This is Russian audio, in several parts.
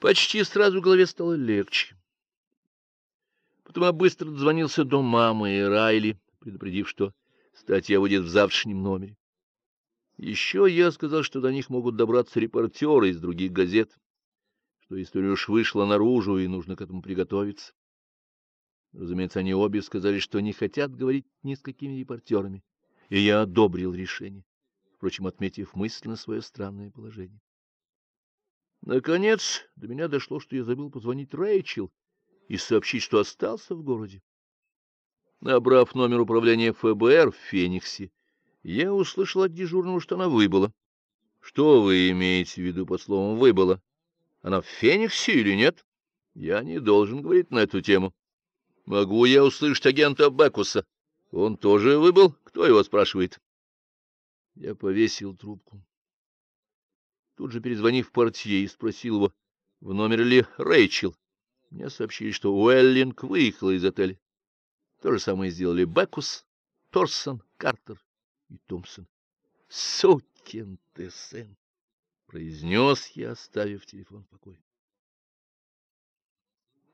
Почти сразу в голове стало легче. Потом я быстро дозвонился до мамы и Райли, предупредив, что статья выйдет в завтрашнем номере. Еще я сказал, что до них могут добраться репортеры из других газет, что история уж вышла наружу, и нужно к этому приготовиться. Разумеется, они обе сказали, что не хотят говорить ни с какими репортерами, и я одобрил решение, впрочем, отметив мысленно свое странное положение. Наконец, до меня дошло, что я забыл позвонить Рэйчел и сообщить, что остался в городе. Набрав номер управления ФБР в Фениксе, я услышал от дежурного, что она выбыла. Что вы имеете в виду под словом «выбыла»? Она в Фениксе или нет? Я не должен говорить на эту тему. Могу я услышать агента Бекуса? Он тоже выбыл? Кто его спрашивает? Я повесил трубку. Тут же перезвонив портье спросил его, в номере ли Рэйчел. Мне сообщили, что Уэллинг выехала из отеля. То же самое сделали Бекус, Торсон, Картер и Томпсон. — Сукин ты сын! — произнес я, оставив телефон в покое.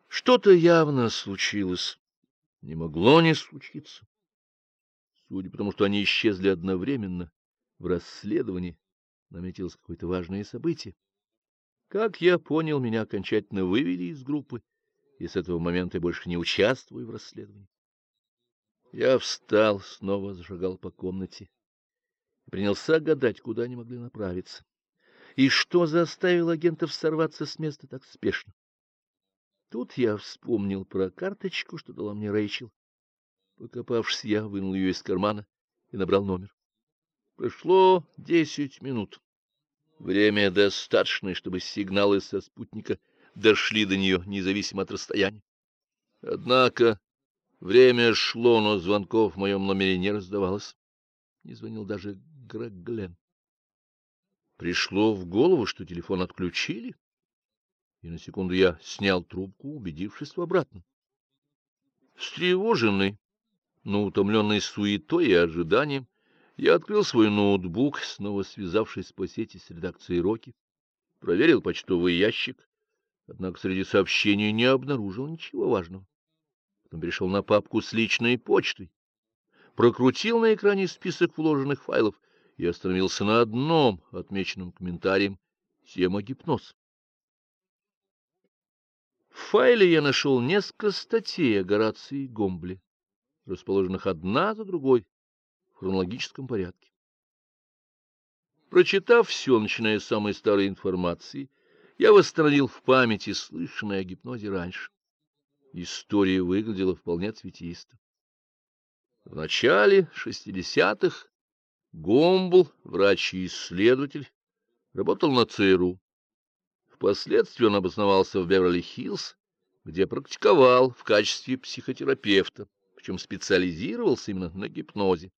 Что-то явно случилось. Не могло не случиться. Судя по тому, что они исчезли одновременно, в расследовании наметилось какое-то важное событие. Как я понял, меня окончательно вывели из группы, и с этого момента я больше не участвую в расследовании. Я встал, снова зашагал по комнате принялся гадать, куда они могли направиться. И что заставило агентов сорваться с места так спешно? Тут я вспомнил про карточку, что дала мне Рэйчел. Покопавшись, я вынул ее из кармана и набрал номер. Прошло десять минут. Время достаточное, чтобы сигналы со спутника дошли до нее, независимо от расстояния. Однако время шло, но звонков в моем номере не раздавалось. Не звонил даже Грег Глен. Пришло в голову, что телефон отключили, и на секунду я снял трубку, убедившись в обратном. Встревоженный, но утомленный суетой и ожиданием, я открыл свой ноутбук, снова связавшись по сети с редакцией Роки, проверил почтовый ящик, однако среди сообщений не обнаружил ничего важного. Потом перешел на папку с личной почтой, прокрутил на экране список вложенных файлов и остановился на одном, отмеченном комментарием «Тема гипноз». В файле я нашел несколько статей о Горации Гомбле, расположенных одна за другой хронологическом порядке. Прочитав все, начиная с самой старой информации, я восстановил в памяти слышанное о гипнозе раньше. История выглядела вполне цветисто. В начале шестидесятых Гомбл, врач и исследователь, работал на ЦРУ. Впоследствии он обосновался в Беверли-Хиллз, где практиковал в качестве психотерапевта, причем специализировался именно на гипнозе.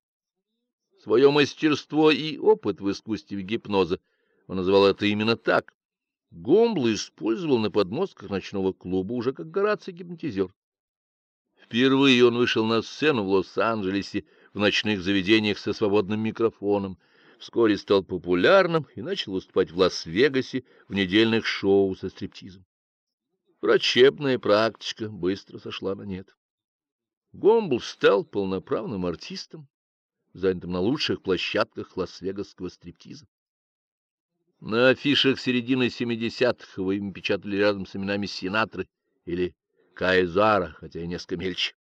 Свое мастерство и опыт в искусстве гипноза он называл это именно так. Гомбл использовал на подмостках ночного клуба уже как Гораций гипнотизер. Впервые он вышел на сцену в Лос-Анджелесе в ночных заведениях со свободным микрофоном, вскоре стал популярным и начал выступать в Лас-Вегасе в недельных шоу со стриптизом. Врачебная практика быстро сошла на нет. Гомбл стал полноправным артистом, занятым на лучших площадках лас-вегасского стриптиза. На афишах середины 70-х его имя печатали рядом с именами Синатры или Каэзара, хотя и несколько мельче.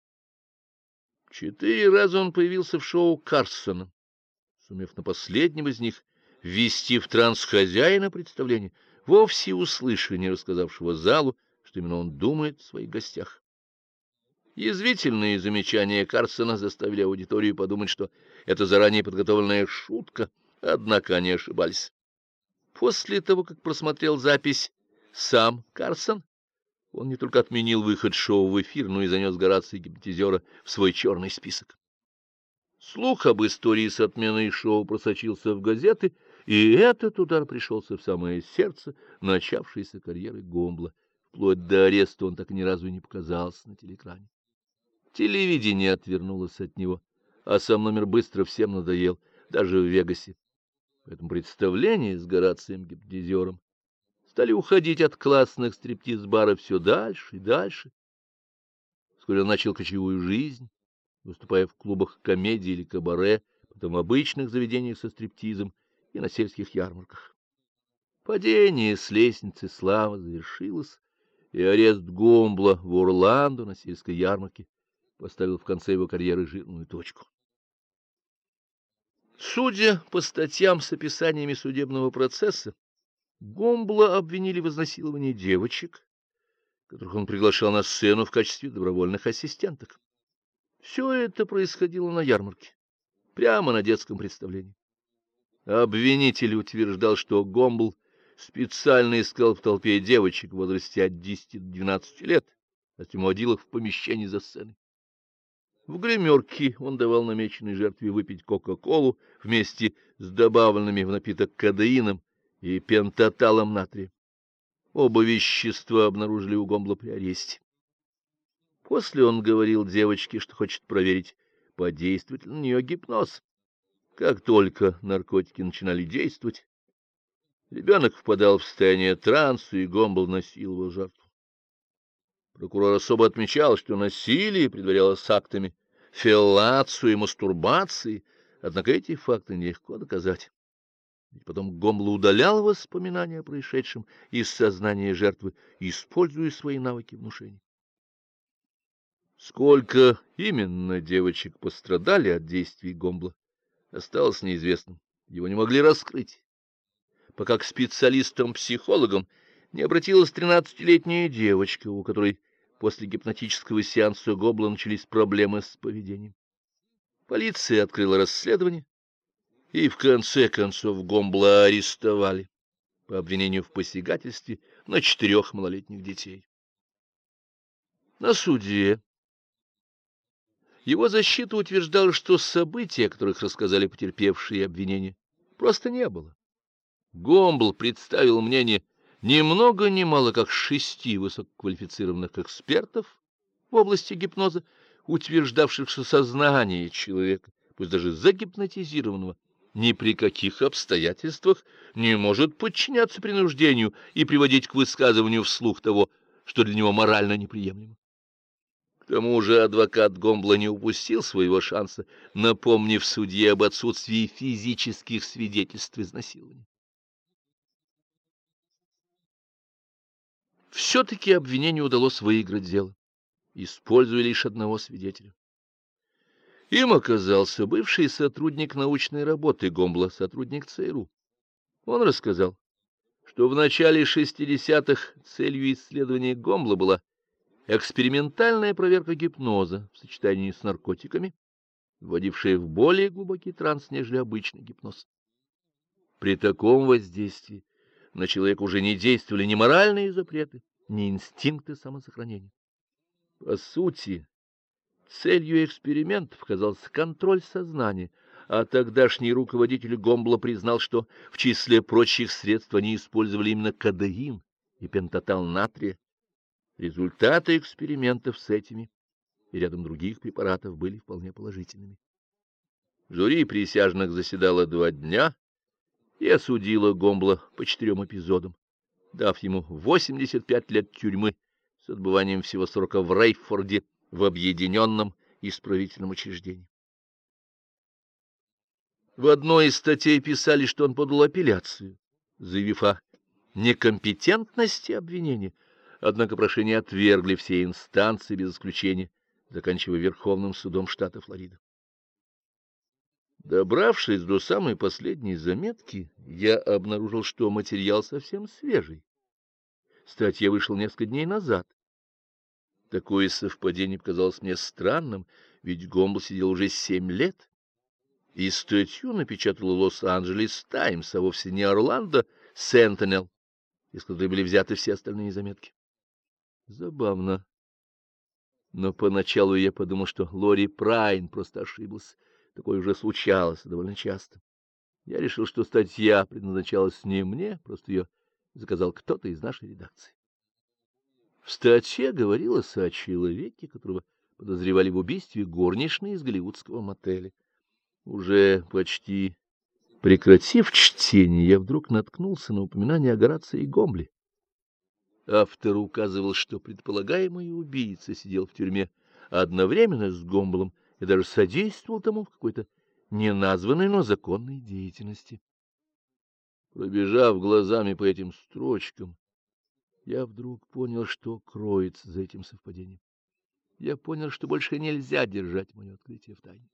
Четыре раза он появился в шоу Карсона, сумев на последнем из них ввести в транс хозяина представления, вовсе услышав, не рассказавшего залу, что именно он думает о своих гостях. Язвительные замечания Карсона заставили аудиторию подумать, что это заранее подготовленная шутка, однако они ошибались. После того, как просмотрел запись сам Карсон, он не только отменил выход шоу в эфир, но и занес Горация гипнотизера в свой черный список. Слух об истории с отменой шоу просочился в газеты, и этот удар пришелся в самое сердце начавшейся карьеры Гомбла. Вплоть до ареста он так ни разу не показался на телеэкране. Телевидение отвернулось от него, а сам номер быстро всем надоел, даже в Вегасе. Поэтому представление с Горацием Гипнотизером стали уходить от классных стриптиз-баров все дальше и дальше. Вскоре он начал кочевую жизнь, выступая в клубах комедии или кабаре, потом в обычных заведениях со стриптизом и на сельских ярмарках. Падение с лестницы славы завершилось, и арест Гомбла в Орландо на сельской ярмарке поставил в конце его карьеры жирную точку. Судя по статьям с описаниями судебного процесса, Гомбла обвинили в изнасиловании девочек, которых он приглашал на сцену в качестве добровольных ассистенток. Все это происходило на ярмарке, прямо на детском представлении. Обвинитель утверждал, что Гомбл специально искал в толпе девочек в возрасте от 10 до 12 лет, а затем водил их в помещение за сценой. В гримерке он давал намеченной жертве выпить кока-колу вместе с добавленными в напиток кадеином и пентаталом натрия. Оба вещества обнаружили у Гомбла при аресте. После он говорил девочке, что хочет проверить, подействует ли на нее гипноз. Как только наркотики начинали действовать, ребенок впадал в состояние транса, и Гомбл насиловал жертву. Прокурор особо отмечал, что насилие предварялось актами феллацию и мастурбации, однако эти факты нелегко доказать. Ведь потом Гомло удалял воспоминания о происшедшем из сознания жертвы, используя свои навыки внушения. Сколько именно девочек пострадали от действий Гомбла, осталось неизвестным. Его не могли раскрыть, пока к специалистам-психологам не обратилась тринадцатилетняя девочка, у которой после гипнотического сеанса Гобла начались проблемы с поведением. Полиция открыла расследование, и в конце концов Гомбла арестовали по обвинению в посягательстве на четырех малолетних детей. На суде его защита утверждала, что событий, о которых рассказали потерпевшие обвинения, просто не было. Гомбл представил мнение ни много ни мало как шести высококвалифицированных экспертов в области гипноза, утверждавших, что сознание человека, пусть даже загипнотизированного, ни при каких обстоятельствах не может подчиняться принуждению и приводить к высказыванию вслух того, что для него морально неприемлемо. К тому же адвокат Гомбла не упустил своего шанса, напомнив судье об отсутствии физических свидетельств изнасилования. Все-таки обвинению удалось выиграть дело, используя лишь одного свидетеля. Им оказался бывший сотрудник научной работы Гомбла, сотрудник ЦРУ. Он рассказал, что в начале 60-х целью исследования Гомбла была экспериментальная проверка гипноза в сочетании с наркотиками, вводившая в более глубокий транс, нежели обычный гипноз. При таком воздействии на человека уже не действовали ни моральные запреты, ни инстинкты самосохранения. По сути, целью экспериментов казался контроль сознания, а тогдашний руководитель Гомбла признал, что в числе прочих средств они использовали именно кадеин и пентатал натрия. Результаты экспериментов с этими и рядом других препаратов были вполне положительными. Жюри присяжных заседало два дня, и осудила Гомбла по четырем эпизодам, дав ему 85 лет тюрьмы с отбыванием всего срока в Рейфорде в объединенном исправительном учреждении. В одной из статей писали, что он подал апелляцию, заявив о некомпетентности обвинения, однако прошение отвергли все инстанции без исключения, заканчивая Верховным судом штата Флорида. Добравшись до самой последней заметки, я обнаружил, что материал совсем свежий. Статья вышла несколько дней назад. Такое совпадение показалось мне странным, ведь Гомбл сидел уже семь лет. И статью напечатала Лос-Анджелес Таймс, а вовсе не Орландо Сентенел, из которой были взяты все остальные заметки. Забавно. Но поначалу я подумал, что Лори Прайн просто ошиблась. Такое уже случалось довольно часто. Я решил, что статья предназначалась не мне, просто ее заказал кто-то из нашей редакции. В статье говорилось о человеке, которого подозревали в убийстве горничной из голливудского мотеля. Уже почти прекратив чтение, я вдруг наткнулся на упоминание о Горации Гомбле. Автор указывал, что предполагаемый убийца сидел в тюрьме одновременно с Гомболом и даже содействовал тому в какой-то неназванной, но законной деятельности. Пробежав глазами по этим строчкам, я вдруг понял, что кроется за этим совпадением. Я понял, что больше нельзя держать мое открытие в тайне.